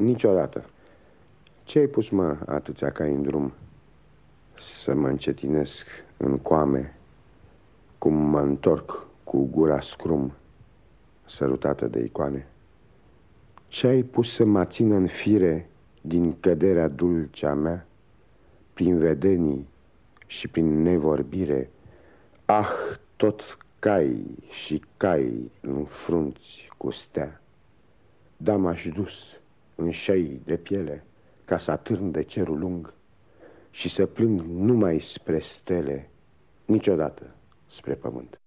Niciodată. Ce ai pus, mă, atâția cai în drum? Să mă încetinesc în coame, cum mă întorc cu gura scrum, sărutată de icoane? Ce ai pus să mă țină în fire din căderea dulcea mea, prin vedenii și prin nevorbire? Ah, tot cai și cai în frunți cu stea. Da, m-aș dus în șei de piele ca să atârn de cerul lung și să plâng numai spre stele, niciodată spre pământ.